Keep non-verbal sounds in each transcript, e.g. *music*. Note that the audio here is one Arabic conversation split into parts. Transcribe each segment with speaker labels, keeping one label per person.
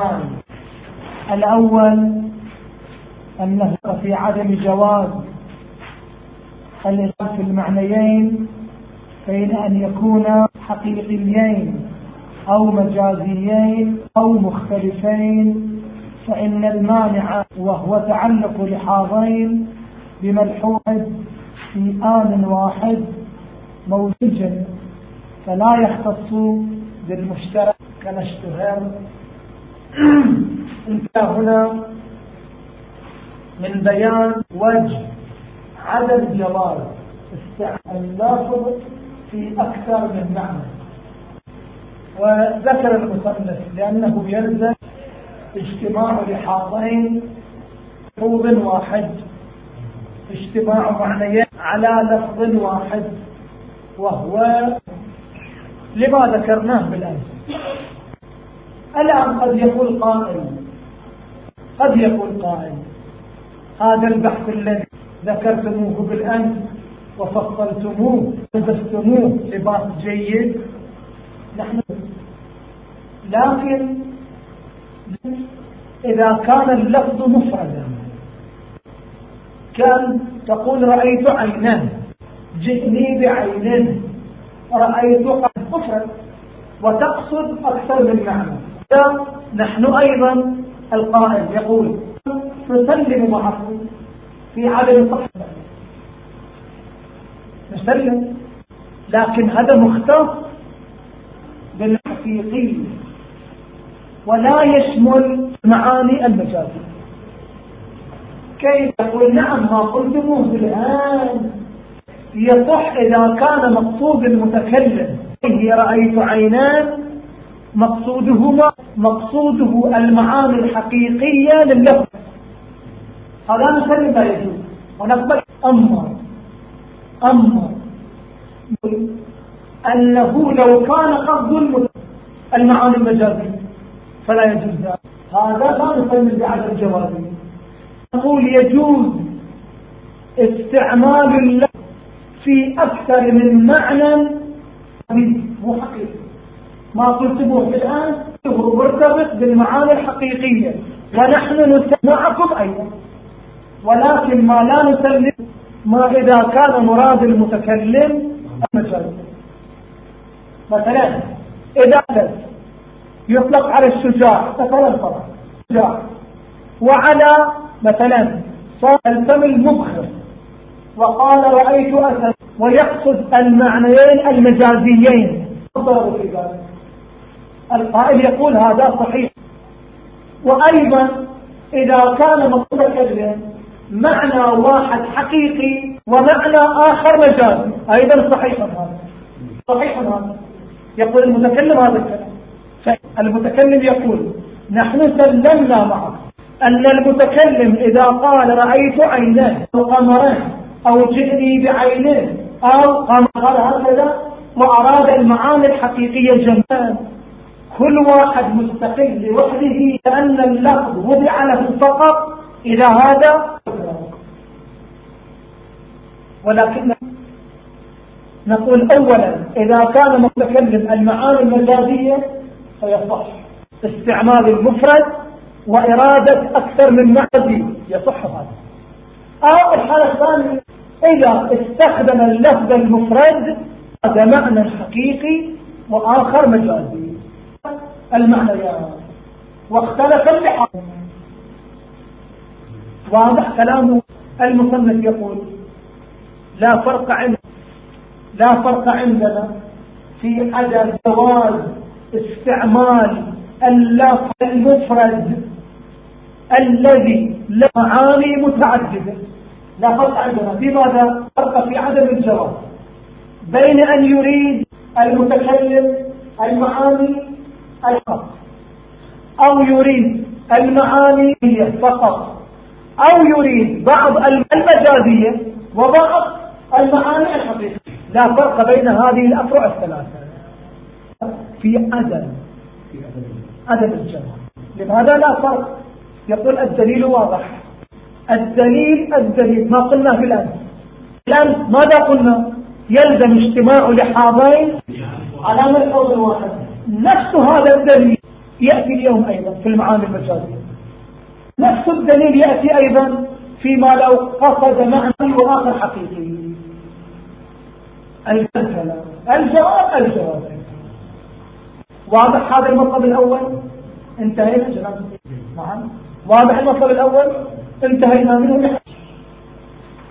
Speaker 1: استعمال الأول أنه في عدم جواز الإلغام في المعنيين بين أن يكون حقيقيين أو مجازيين أو مختلفين فإن المانع وهو تعلق لحاضين بملحوظ في آن واحد موجود فلا يختص بالمشترك كما اشتهر *clears throat* انتهى هنا من بيان وجه عدم جواز استعمال اللفظ في أكثر من معنى. وذكر المصنف لأنه يلزم اجتماع لحاظين لفظ واحد. اجتماع معنيين على لفظ واحد. وهو لما ذكرناه بالأمس. الآن قد يقول قائل قد يقول قائل هذا البحث الذي ذكرتموه بالأمس وفصلتموه وبثتموه لباس جيد. نحن لكن إذا كان اللفظ مفردا كان تقول رأيت عينا جئني بعين رأيت مفرد وتقصد أكثر من معنى. نحن أيضا القائل يقول نسلم معه في عدم صحة نسلم. لكن هذا مختص بالحقيقي ولا يشمل معاني المجازي كيف يقول؟ نعم ما قلتموه الآن. يصح إذا كان مقصود المتكلم. هي رأيت عينان مقصودهما مقصوده المعاني الحقيقية لللفظ هذا نسلم لا يجوز ونقبل أما أما أنه لو كان قصد المعاني المجازية فلا يجوز ذلك. هذا لا نسلم بعدم جوازه. نقول يجوز استعمال اللفظ في أكثر من معنى مو حقيقي. ما قلتموه الآن هو مرتبط بالمعاني الحقيقية. ونحن نسلم معكم أيضا. ولكن ما لا نسلم ما إذا كان مراد المتكلم المجال مثلا إذا يطلق على الشجاع مثلا طبعا. شجاع. وعلى مثلا صار الفم المبخر. وقال رأيت أسد ويقصد المعنيين المجازيين. في ذلك. القائل يقول هذا صحيح. وأيضا إذا كان متكلم معنى واحد حقيقي ومعنى آخر مجازي أيضا صحيح هذا. صحيح هذا. يقول المتكلم هذا الكلام. المتكلم يقول نحن سلمنا معك أن المتكلم إذا قال رأيت عيناه أو قمران أو جئني بعينين أو قمر هكذا وأراد المعاني الحقيقية جمال كل واحد مستقل لوحده لأن اللفظ وضع له فقط إلى هذا ولكن نقول أولا إذا كان متكلم المعاني المجازية فيصح استعمال المفرد وإرادة أكثر من معنى يصح هذا. أو الحالة الثانية إذا استخدم اللفظ المفرد هذا معنى حقيقي وآخر مجازي. المعنيان واختلف اللحظ واضح كلامه المصنف يقول لا فرق عندنا لا فرق عندنا في عدم جواز استعمال اللفظ المفرد الذي له معاني متعددة لا فرق عندنا. في ماذا؟ فرق في عدم الجواز. بين أن يريد المتكلم المعاني الحق أو يريد المعاني فقط أو يريد بعض المجازية وبعض المعاني الحقيقية. لا فرق بين هذه الأفرع الثلاثة. في عدم عدم الجواز لماذا لا فرق؟ يقول الدليل واضح. الدليل الدليل ما قلنا في الآن. الآن ماذا قلنا؟ يلزم اجتماع لحاضين على ملحوظ واحد. نفس هذا الدليل يأتي اليوم أيضا في المعاني المجازية. نفس الدليل يأتي أيضا فيما لو قصد معنى وآخر حقيقي. الجواب الجواب الجواب. واضح هذا المطلب الأول؟ انتهينا جناب. نعم. واضح المطلب الأول؟ انتهينا منه.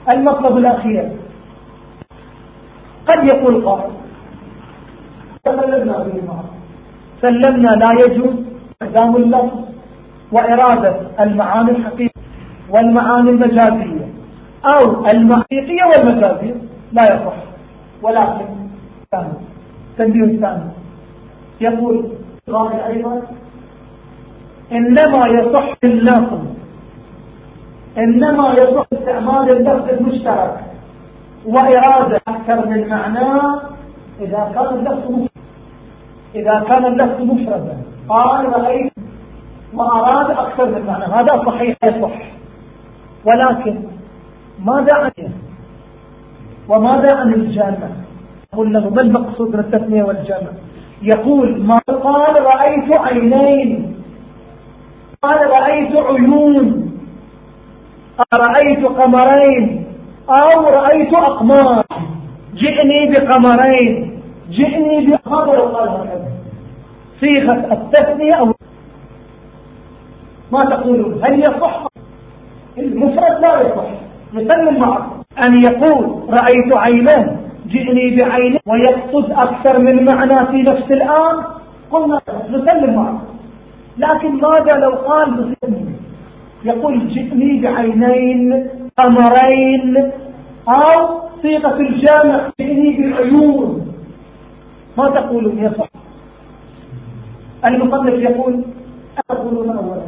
Speaker 1: المطلب الأخير. قد يقول قائل تسلمنا به سلمنا لا يجوز استخدام اللفظ وإرادة المعاني الحقيقية والمعاني المجازية أو المحقيقية والمجازية لا يصح. ولكن ثاني تنبيه ثاني يقول قال أيضا إنما يصح اللفظ. إنما يصح استعمال اللفظ المشترك. وإرادة أكثر من معناه إذا كان اللفظ إذا كان اللفظ مفردا. قال رأيت وأراد أكثر من معنى. هذا صحيح يصح. ولكن ماذا عن وماذا عن الجامع قل له ما المقصود من التثنية والجامع يقول ما قال رأيت عينين. قال رأيت عيون. رأيت قمرين. أو رأيت أقمار. جئني بقمرين. جئني بقمر صيغة التثنية أو ما تقولون؟ هل يصح؟ المفرد لا يصح. نسلم معه أن يقول رأيت عينين جئني بعينين ويقصد أكثر من معنى في نفس الآن. قلنا نسلم معه لكن ماذا لو قال بصيغة يقول جئني بعينين قمرين أو صيغة الجامع جئني بالعيون. ما تقولون يا صح المصنف يقول أقولون أولا؟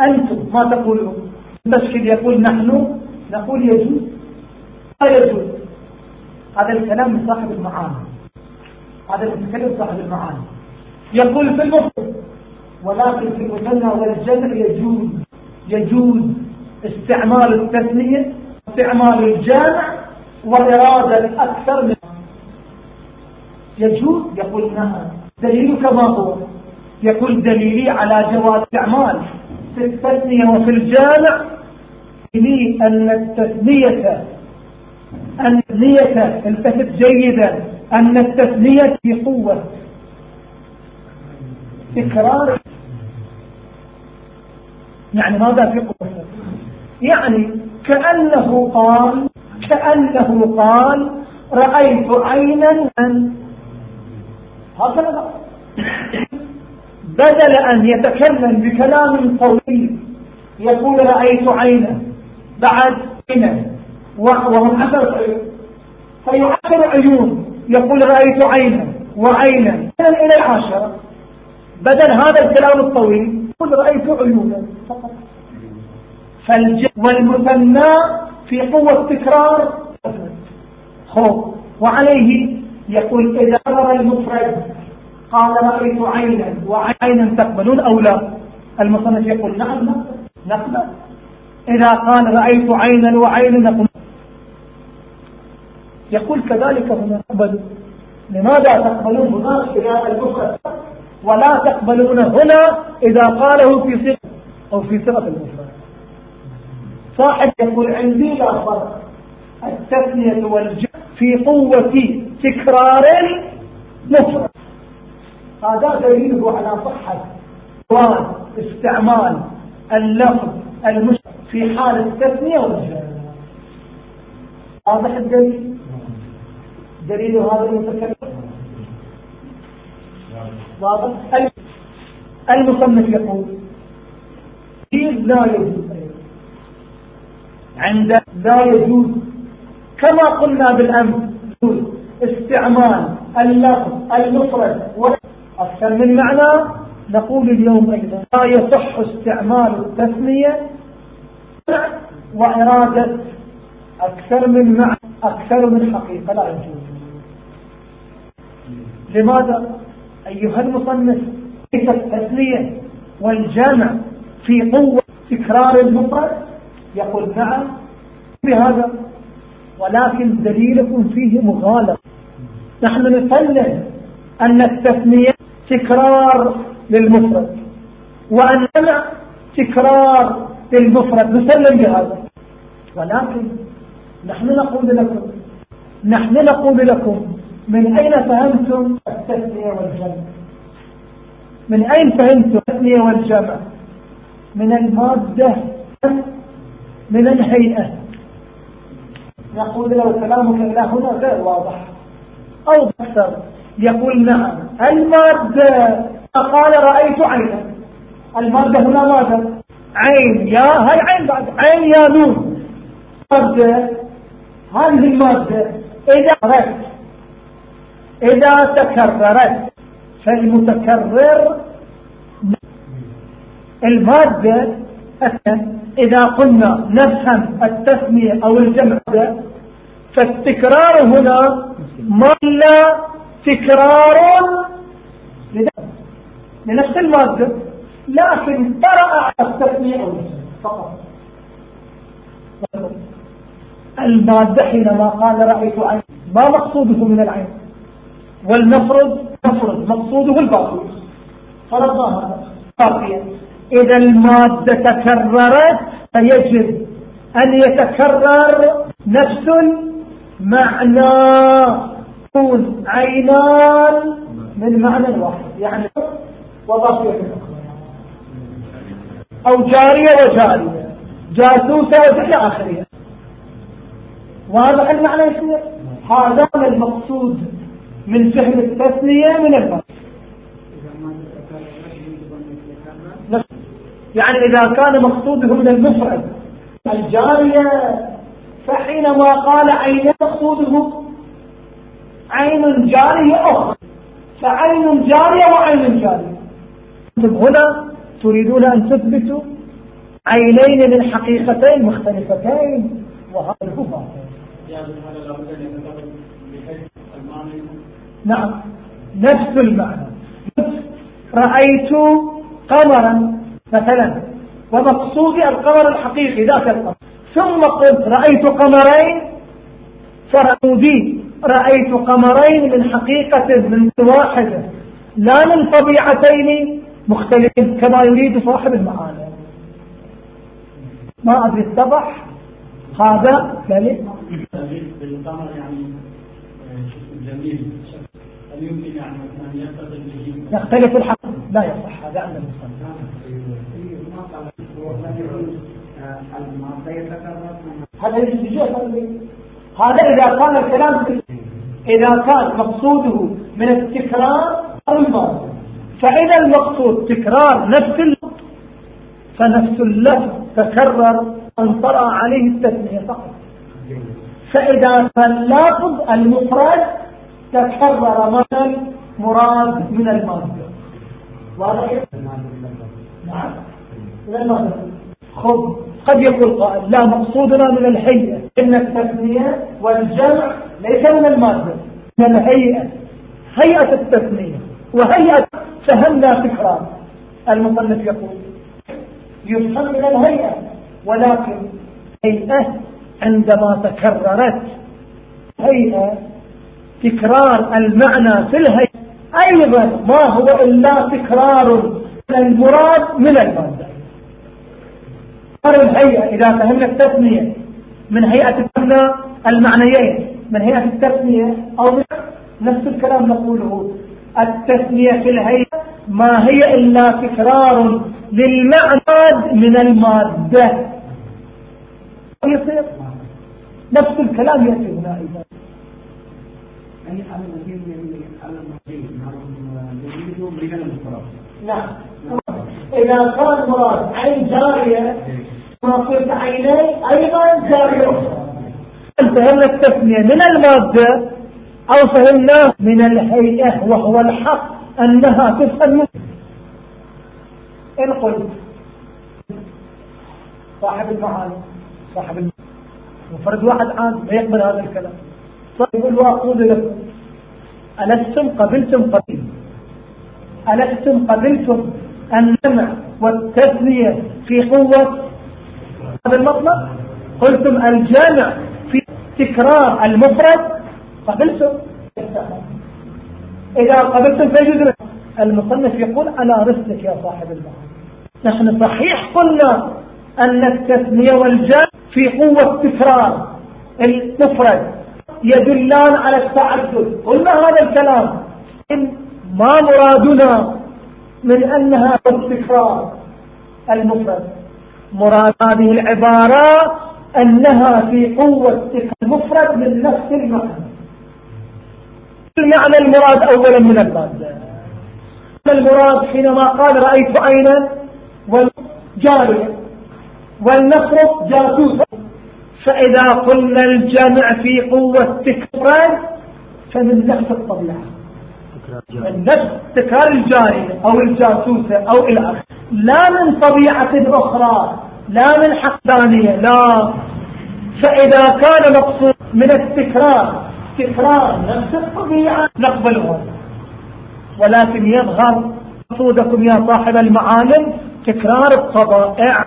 Speaker 1: أنتم ما تقولون؟ المشكل يقول نحن نقول يجوز؟ لا يجوز. هذا الكلام من صاحب المعاني. هذا المتكلم صاحب المعاني. يقول في المفرد ولكن في المثنى والجمع يجوز. يجوز استعمال التثنية استعمال الجامع وإرادة أكثر من يجوز؟ يقول نعم. دليلك ما هو. يقول دليلي على جواز استعمال في التثنية وفي الجامع لي أن التثنية التثنية التفت جيدا. أن التثنية في قوة. تكرار يعني ماذا في قوة؟ يعني كأنه قال كأنه قال رأيت عينا أن هكذا. بدل أن يتكلم بكلام طويل يقول رأيت عينا بعد عينا وهم عشرة عيون فيعشر عيون يقول رأيت عينا وعينا. إلى العاشرة بدل هذا الكلام الطويل يقول رأيت عيونا فقط. فالج والمثنى في قوة تكرار. خوف وعليه يقول إذا نظر المفرد قال رأيت عينا وعينا تقبلون أو لا؟ المصنف يقول نعم نقبل. إذا قال رأيت عينا وعينا نقبل. يقول كذلك هنا تقبل لماذا تقبلون هنا؟ إذا المفرد ولا تقبلون هنا إذا قاله في صيغة أو في صيغة المفرد. صاحب يقول عندي لا فرق. التثنية والجمع في قوة تكرار مفرد. هذا دليله على صحة استعمال اللفظ المشرك في حال التثنية والجمع واضح الدليل؟ دليل هذا المتكلم؟ واضح. المصنف يقول لا يجوز عند لا يجوز كما قلنا بالأمس استعمال اللفظ المفرد أكثر من معنى نقول اليوم أيضا. لا يصح استعمال التسمية وإرادة أكثر من معنى أكثر من حقيقة لا يجوز. لماذا؟ أيها المصنف ليس التسمية والجمع في قوة تكرار المفرد؟ يقول نعم. بهذا ولكن دليلكم فيه مغالط نحن نسلم أن التثنية تكرار للمفرد وأننا تكرار للمفرد. نسلم بهذا. ولكن نحن نقول لكم نحن نقول لكم من أين فهمتم التثنية والجمع؟ من أين فهمتم التثنية والجمع؟ من المادة من الهيئة. يقول لو كلامك إلى هنا غير واضح. أو أكثر يقول نعم. المادة قال رأيت عينا. المادة هنا ماذا؟ عين يا هاي عين بعد. عين يا نون مادة هذه المادة إذا رأت إذا تكررت فالمتكرر المادة إذا قلنا نفهم التسمية أو الجمع فالتكرار هنا ما إلا تكرار لنفس المادة لكن طرأ على التسمية أو فقط. المادة حينما قال رأيت عين ما مقصوده من العين؟ والمفرد مفرد مقصوده الباطل فرضناها باقية إذا المادة تكررت فيجب أن يتكرر نفس المعنى. عينان من معنى واحد يعني وضافية أو جارية وجارية جاسوسة وإلى آخره وهذا المعنى يصير هذا المقصود من فهم التثنية من الباب يعني إذا كان مقصوده من المفرد. الجارية فحينما قال عين مقصوده عين جارية أخرى. فعين جارية وعين جارية أنتم هنا تريدون أن تثبتوا عينين من حقيقتين مختلفتين وهذا هو نعم نفس المعنى. رأيت قمرا مثلا. ومقصودي القمر الحقيقي ذات القمر. ثم قلت رأيت قمرين؟ فرأودي رأيت قمرين من حقيقة من واحدة لا من طبيعتين مختلفين كما يريد صاحب المعاني. ما أدري اتضح؟ هذا ذلك بالقمر يعني؟ جميل هل يمكن يعني أن به يختلف الحق. لا يصح. هذا عند المصنف. هذا هذا إذا كان الكلام إذا كان مقصوده من التكرار أو الماضي فإذا المقصود تكرار نفس اللفظ فنفس اللفظ تكرر أن طرأ عليه التسمية فقط. فإذا فاللفظ المفرد تكرر مثلا مراد من المادة واضح؟ نعم. من المادة خذ قد يقول قائل لا مقصودنا من الهيئة. إن التثنية والجمع ليس من المادة من الهيئة. هيئة التثنية وهيئة فهمنا تكرار المصنف يقول يفهم من الهيئة ولكن هيئة عندما تكررت هيئة تكرار المعنى في الهيئة أيضا ما هو إلا تكرار المراد من المادة. الهيئة إذا فهمنا التسمية من هيئة فهمنا المعنيين من هيئة التسمية أو نفس الكلام نقوله. التسمية في الهيئة ما هي إلا تكرار للمعنى من المادة. يصير؟ نفس الكلام يأتي هنا أيضا نعم. إذا كان مراد عين جارية قلت عيني أيضا أخرى. فهمنا التسمية من المادة أو فهمناه من الهيئة وهو الحق أنها تفهم إن قلت. صاحب المعاني صاحب المعاني. مفرد واحد عام ما يقبل هذا الكلام. يقول وأقول لكم ألستم قبلتم قبيل ألستم قبلتم النمع والتثنية في قوة هذا المطلب؟ قلتم الجامع في تكرار المفرد قبلتم؟ إذا قبلتم فيجوز المصنف يقول على رسلك يا صاحب المعاني نحن صحيح قلنا أن التثنية والجمع في قوة تكرار المفرد يدلان على التعدد. قلنا هذا الكلام. ما مرادنا من أنها التكرار المفرد. مراد هذه العبارة أنها في قوة المفرد من نفس المعنى. المعنى المراد أولا من المادة؟ المراد حينما قال رأيت عينا والجارية والنصر جاسوسا فإذا قلنا الجمع في قوة تكرار فمن نفس الطبيعة. من نفس تكرار الجارية أو الجاسوسة أو الأخ لا من طبيعة أخرى. لا من حقدانية لا. فإذا كان مقصود من التكرار تكرار نفس الطبيعة نقبله ولكن يظهر مقصودكم يا صاحب المعالم تكرار الطبائع.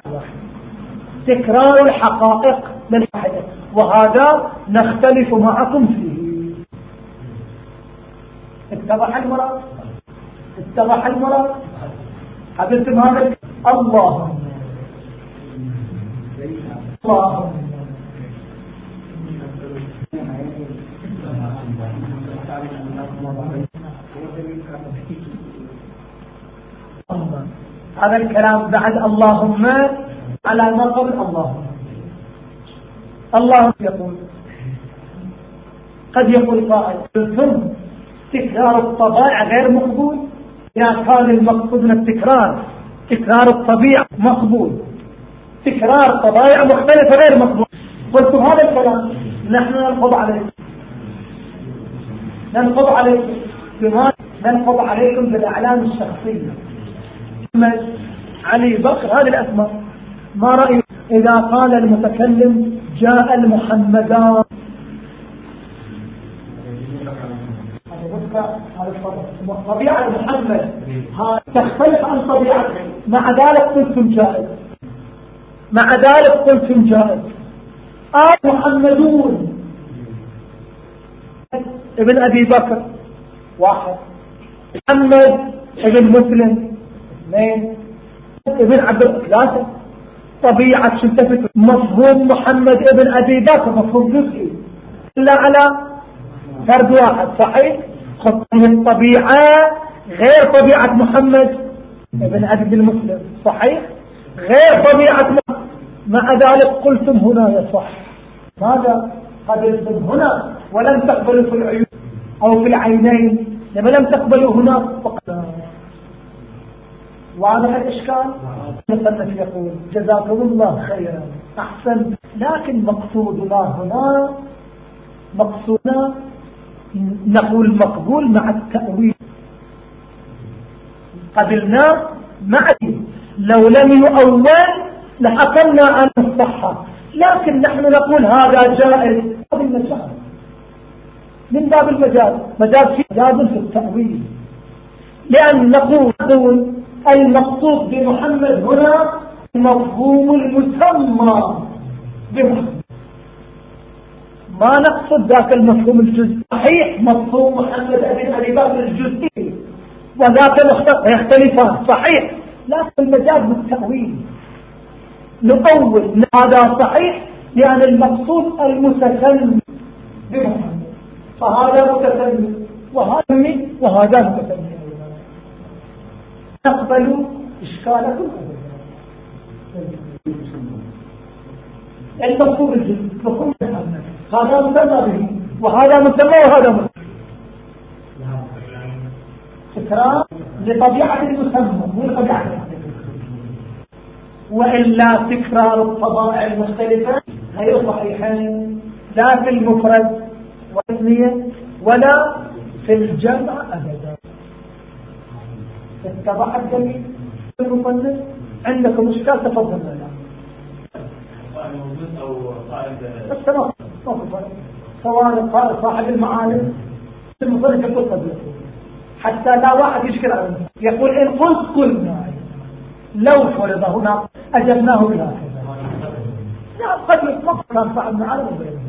Speaker 1: تكرار الحقائق للحدث وهذا نختلف معكم فيه. اتضح المراد؟ اتضح المراد؟ حدثتم هذا؟ الله. هذا الكلام بعد اللهم على ما قبل اللهم الله يقول قد يقول قائل ثم تكرار الطبائع غير مقبول. إذا كان المقصود من التكرار تكرار الطبيعة مقبول. تكرار طبائع مختلفة غير مقبول قلت هذا الكلام. نحن ننقض عليكم. ننقض عليكم. ننقض عليكم بالأعلام الشخصية. علي بكر هذه الأسماء. ما رأيك؟ إذا قال المتكلم جاء المحمدان. طبيعة محمد. تختلف عن طبيعة. مع ذلك قلتم جائز. مع ذلك قلتم جائز آل محمدون. ابن أبي بكر واحد. محمد ابن مسلم اثنين. ابن عبد ثلاثة طبيعة شنتفت. مفهوم محمد ابن أبي بكر مفهوم جزئي إلا على فرد واحد صحيح؟ خطه الطبيعة غير طبيعة محمد ابن أبي المسلم صحيح؟ غير محمد. مع ذلك قلتم هنا يصح ماذا قبلتم هنا ولم تقبلوا في العيون أو في العينين؟ لما لم تقبلوا هنا فقط. واضح الإشكال؟ المصنف يقول جزاكم الله خيرا. أحسن. لكن مقصودنا هنا مقصودنا نقول مقبول مع التأويل. قبلنا مع لو لم يؤول لحكمنا عن الصحة لكن نحن نقول هذا جائز. هذا المجال. من باب المجال. مجال في مجال في التأويل. لأن نقول المقصود بمحمد هنا مفهوم المسمى بمحمد. ما نقصد ذاك المفهوم الجزئي. صحيح مفهوم محمد أبي بكر الجزئي. وذاك يختلفان. صحيح. لكن المجال بالتأويل. نؤول هذا صحيح؟ يعني المقصود المتكلم بمحمد. فهذا متكلم وهذا وهذا متكلم. تقبلوا إشكالكم. المفهوم الجزء هذا مسمى به وهذا مسمى وهذا مسمى تكرار. لطبيعة المسمى مو لطبيعة وإلا تكرار الطبائع المختلفة غير صحيحين لا في المفرد والتسمية ولا في الجمع أبدا. اتضح الجميع؟ المصنف عندك مشكلة؟ تفضل. لنا بس ما سواء صاحب المعالم المصنف يقول قد حتى لا واحد يشكل على يقول إن قلت قلنا لو فرض هنا أجبناه بهكذا لا قد يطلق كان المعالم وغيره.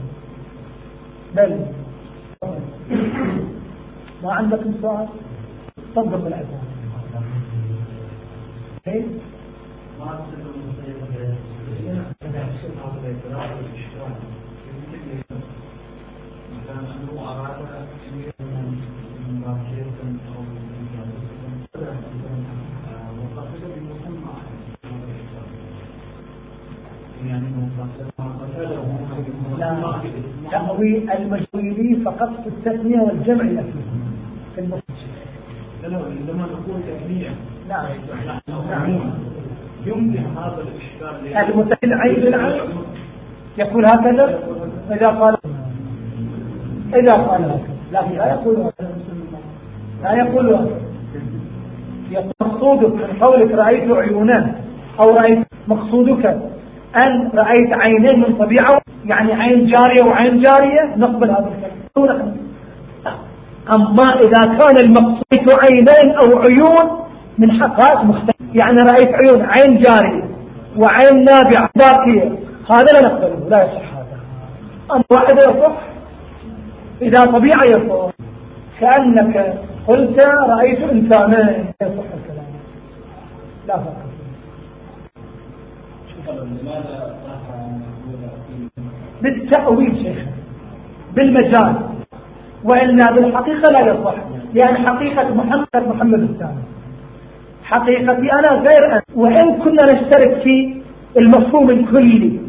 Speaker 1: بل ما عندكم سؤال؟ صدق العباد تأوي المجهولي فقط في التثنية والجمع الأخير في المسجد
Speaker 2: عندما نقول تثنية
Speaker 1: نعم.
Speaker 2: نعم. يمكن هذا الإشكال
Speaker 1: المتثنى عين العين يقول هكذا؟ إذا قال إذا قال هكذا. لكن لا يقول لا يقول مقصودك من قولك رأيت عيونا أو رأيت مقصودك أن رأيت عينين من طبيعة يعني عين جارية وعين جارية نقبل هذا الكلام. أما إذا كان المقصود عينين أو عيون من حقائق مختلفة. يعني رأيت عيون عين جارية وعين نابعة باقية. هذا لا نقبله لا يصح هذا. أما واحد يصح؟ إذا طبيعة يصح. كأنك قلت رأيت إنسانين يصح الكلام. لا فرق. بالتأويل شيخ بالمجال. وإلا بالحقيقة لا يصح لأن حقيقة محمد محمد الثاني. حقيقتي أنا غير أنا وإن كنا نشترك في المفهوم الكلي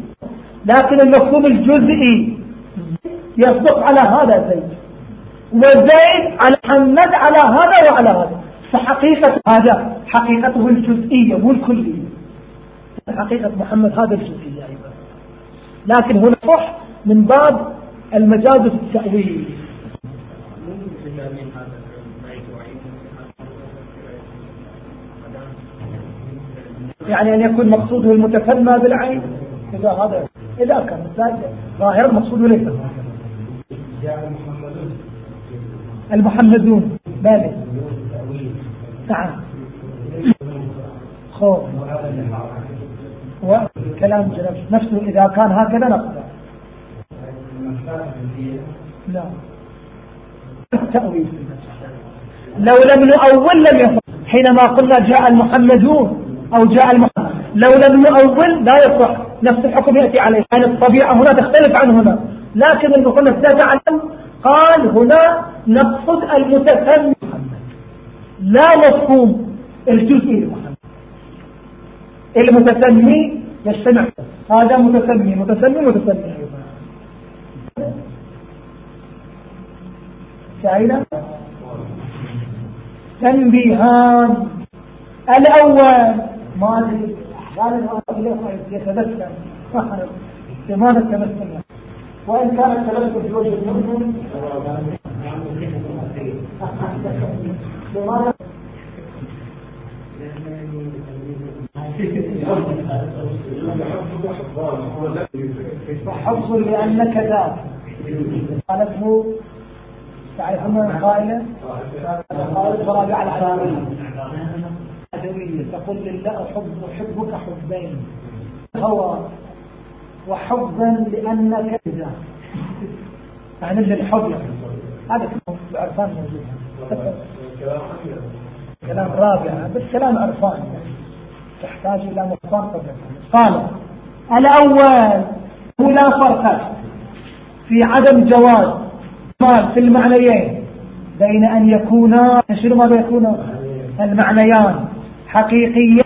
Speaker 1: لكن المفهوم الجزئي يصدق على هذا زيد. وزيد على محمد على هذا وعلى هذا. فحقيقة هذا حقيقته الجزئية مو الكلية. حقيقة محمد هذا الجزئية أيضا لكن هنا صح من باب المجاز التأويل. يعني أن يكون مقصوده المتسمى بالعين إذا هذا إذا كان ظاهر مقصوده ليس المحمدون بالي نعم. خوف. وكلام جلب نفسه إذا كان هكذا نقبل لا. التأويل لو لم نؤول لم يصح حينما قلنا جاء المحمدون أو جاء المحمد لو لم يؤول لا يصح. نفس الحكم يأتي عليه. يعني الطبيعة هنا تختلف عن هنا. لكن إن قلنا عنه قال هنا نقصد المتسمي لا مفهوم. الجزء محمد المتسمي يجتمع. هذا متسمي متسمي متسمي. سعيدة تنبيهان. الأول. ما أدري. غالبا يتذكر. لماذا التمثل وإن كان التمثل في وجه المؤمن. لماذا؟ حفظ لأنك ذات. قالته تعرفون القائلة قالت فرابع العلامية تقول لله أحب أحبك حبين. هوى وحبا لأنك ذات. يعني للحب هذا عرفان موجود. كلام رابع بس كلام عرفان تحتاج إلى مفارقة قال الأول هو لا فرق في عدم جواز مال في المعنيين بين أن يكونا شنو ماذا يكون؟ المعنيان حقيقية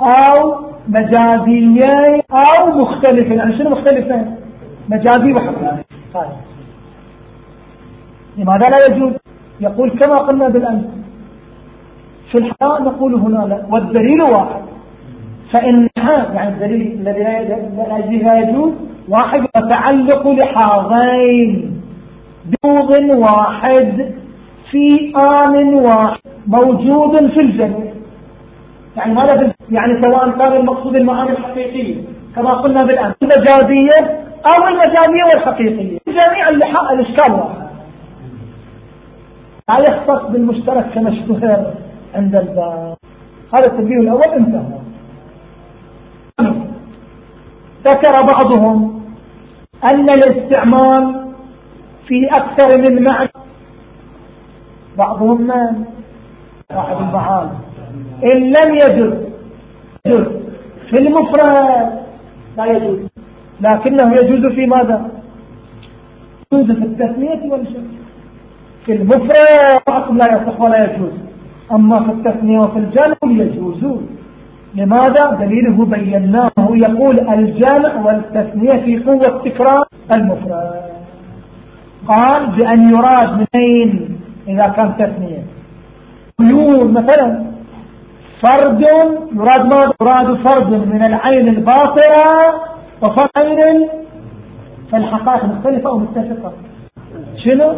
Speaker 1: أو مجازيين أو مختلفين يعني شنو مختلفين مجازي وحقيقي طيب. لماذا لا يجوز؟ يقول كما قلنا بالأمس في الحقيقة نقول هنا لا والدليل واحد. فإن يعني الدليل الذي لا يجوز واحد يتعلق لحاضين بوض واحد في آن واحد موجود في الجنة يعني ماذا يعني سواء كان المقصود المعاني الحقيقية كما قلنا بالآن المجازية أو المجازية والحقيقية جميع الإشكال واحد. لا يختص بالمشترك كما اشتهر. عند الباب هذا التنبيه الأول انتهى. ذكر بعضهم أن الاستعمال في أكثر من معنى. بعضهم من صاحب المعاني إن لم يجد في المفرد لا يجوز. لكنه يجوز في ماذا؟ يجوز في التثنية والجمع في المفرد لا يصح ولا يجوز. أما في التثنية وفي الجمع يجوزون. لماذا؟ دليله بيناه. يقول الجمع والتثنية في قوة تكرار المفرد. قال بأن يراد منين إذا كان تثنية؟ عيون مثلا. فرد يراد ما يراد فرد من العين الباطئة وفرد عين فالحقائق مختلفة أو متفقة شنو؟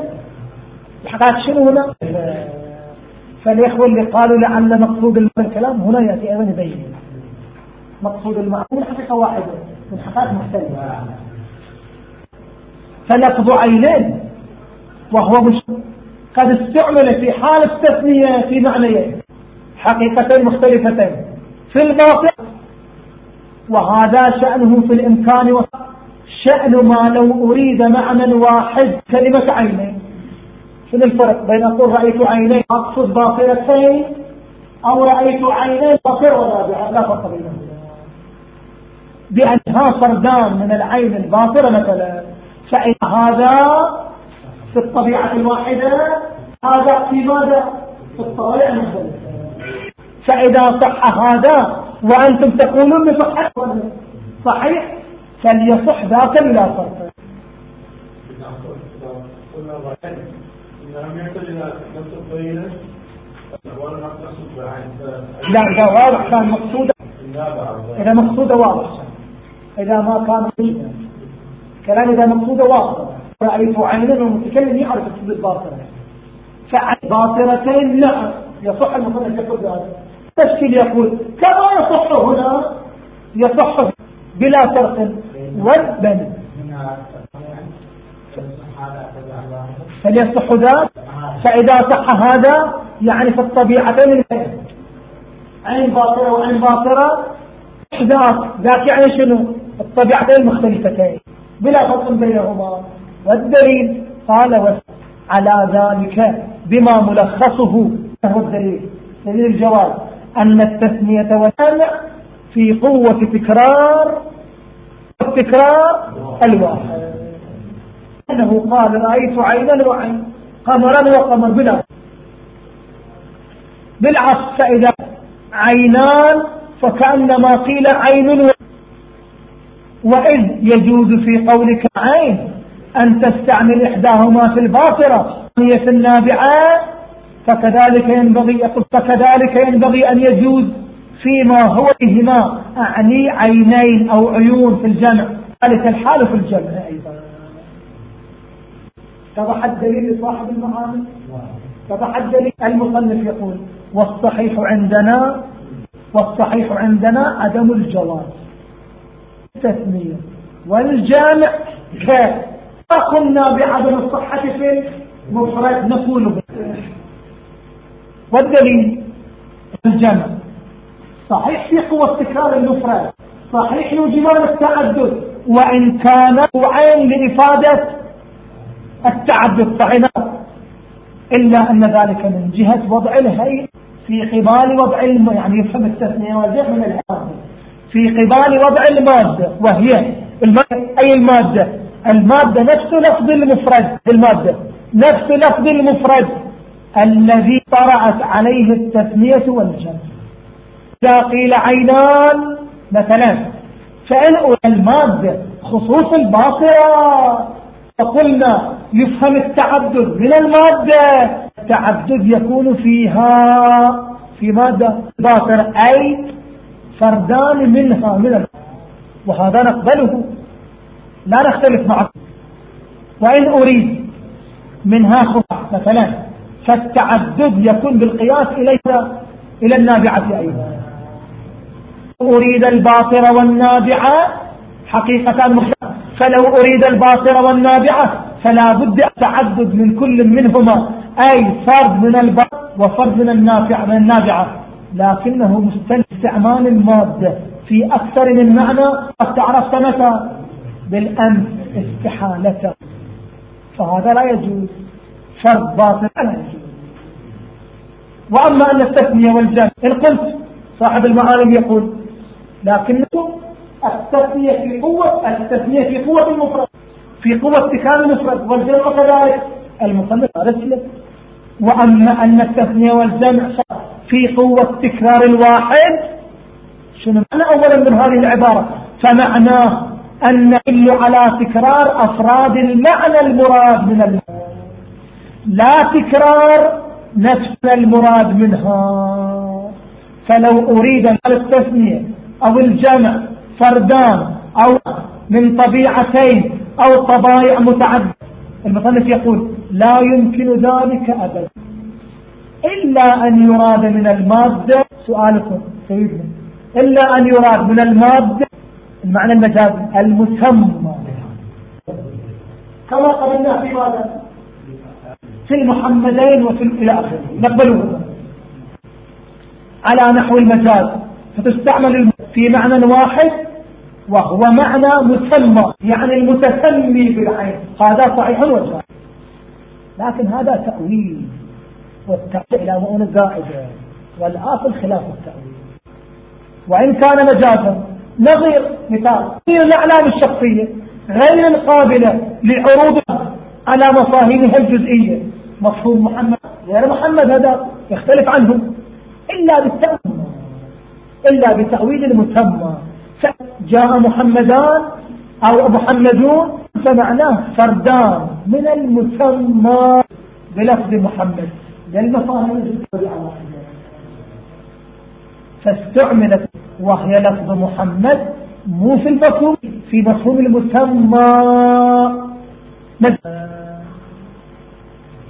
Speaker 1: الحقائق شنو هنا؟ فالإخوة اللي قالوا لعل مقصود الكلام هنا يأتي أيضا يبين. مقصود المعقول حقيقة واحدة من حقائق مختلفة. فلفظ عينين وهو مش قد استعمل في حال التثنية في معنيين. حقيقتين مختلفتين. في الباطن وهذا شأنه في الإمكان شأن ما لو أريد معنى واحد كلمة عينين. شنو الفرق بين أقول رأيت عينين أقصد باطلتين أو رأيت عينين باطل ورابعة لا؟ فرق بينهم. بأنها فردان من العين الباطلة مثلا فإن هذا في الطبيعة الواحدة هذا في ماذا؟ في الطوالع المختلفة. فإذا صح هذا وأنتم تقولون بصحة صحيح. فليصح ذاك بلا فرق. لا إذا واضح كان مقصودا إذا مقصودا واضح. إذا ما كان كلام إذا مقصودا واضح. رأيت عينا والمتكلم يعرف الصدق الباطرة فعن باطرتين لا. يصح المفروض يقول هذا تشكيل يقول كما يصح هنا يصح بلا فرق والبن فليصح ذاك فإذا صح هذا يعني في الطبيعتين عين باطرة وعين باطرة ذاك ذاك يعني شنو؟ الطبيعتين المختلفتين بلا فرق بينهما. والدليل قال على ذلك بما ملخصه. هو الدليل. دليل الجواب. أن التثنية والجمع في قوة تكرار التكرار الواحد. أنه قال رأيت عينا وعين قمرا وقمر بلا بالعكس فإذا عينان فكأنما قيل عين و... وإذ يجوز في قولك عين أن تستعمل إحداهما في الباطرة هي في النابعة فكذلك ينبغي فكذلك ينبغي أن يجوز فيما هو فيهما أعني عينين أو عيون في الجمع. ذلك الحال في الجمع أيضا. اتضح الدليل لصاحب المعامل اتضح الدليل؟ المصنف يقول والصحيح عندنا والصحيح عندنا عدم الجواز. التثنية والجامع كيف قلنا بعدم الصحة في المفرد؟ نقول به والدليل؟ الجمع صحيح في قوة تكرار المفرد. صحيح يوجبان التعدد. وإن كان عين لإفادة التعدد صحيح إلا أن ذلك من جهة وضع الهيئة في قبال وضع الم... يعني يفهم التثنية والجمع من الحاضر في قبال وضع المادة وهي المادة أي المادة؟ المادة نفس لفظ المفرد المادة نفس لفظ المفرد الذي طرأت عليه التثنية والجمع. إذا قيل عينان مثلا فإن المادة خصوص الباطرة فقلنا يفهم التعدد من المادة. التعدد يكون فيها في مادة باطرة أي فردان منها من وهذا نقبله. لا نختلف معه. وإن أريد منها خطأ مثلا فالتعدد يكون بالقياس إليها إلى النابعة أيضا. أريد الباطر والنابعة حقيقة مختلفة. فلو أريد الباطر والنابعة فلا بد التعدد من كل منهما. أي فرد من الباطر وفرد من النافع من النابعة لكنه مستند استعمال المادة في أكثر من معنى. قد تعرفت متى؟ بالأمس استحالة. فهذا لا يجوز. فرض باطل لا يجوز. وأما أن التثنية والجمع. إن قلت صاحب المعالم يقول لكنه التثنية في قوة التثنية في قوة المفرد في قوة اتكال المفرد والجمع كذلك. المصنف رسل وأما أن التثنية والجمع في قوة تكرار الواحد شنو معنى أولا من هذه العبارة؟ فمعناه أن يدل على تكرار أفراد المعنى المراد من المعنى. لا تكرار نفس المراد منها. فلو أريد التثنية أو الجمع فردان أو من طبيعتين أو طبائع متعددة. المصنف يقول لا يمكن ذلك أبدا. إلا أن يراد من المادة سؤالكم سيدنا إلا أن يراد من المادة المعنى المجازي المسمى. كما قبلنا في ماذا في المحمدين وفي إلى آخره. نقبله على نحو المجاز. فتستعمل في معنى واحد وهو معنى مسمى يعني المتسمي بالعين هذا صحيح وصحيح لكن هذا تأويل والتأويل إلى مؤونة زائدة والآخر خلاف التأويل. وإن كان مجازا نظير مثال هي الأعلام الشخصية غير القابلة لعروض على مفاهيمها الجزئية. مفهوم محمد غير محمد هذا يختلف عنه. إلا بالتأويل. إلا بتأويل المسمى فجاء محمدان أو محمدون فمعناه فردان من المسمى بلفظ محمد. الجزئية فاستعملت وهي لفظ محمد مو في المفهوم في مفهوم المسمى.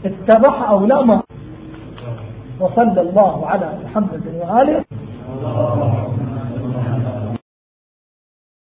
Speaker 1: اتضح أو لا ما؟ وصلى الله على محمد وآله.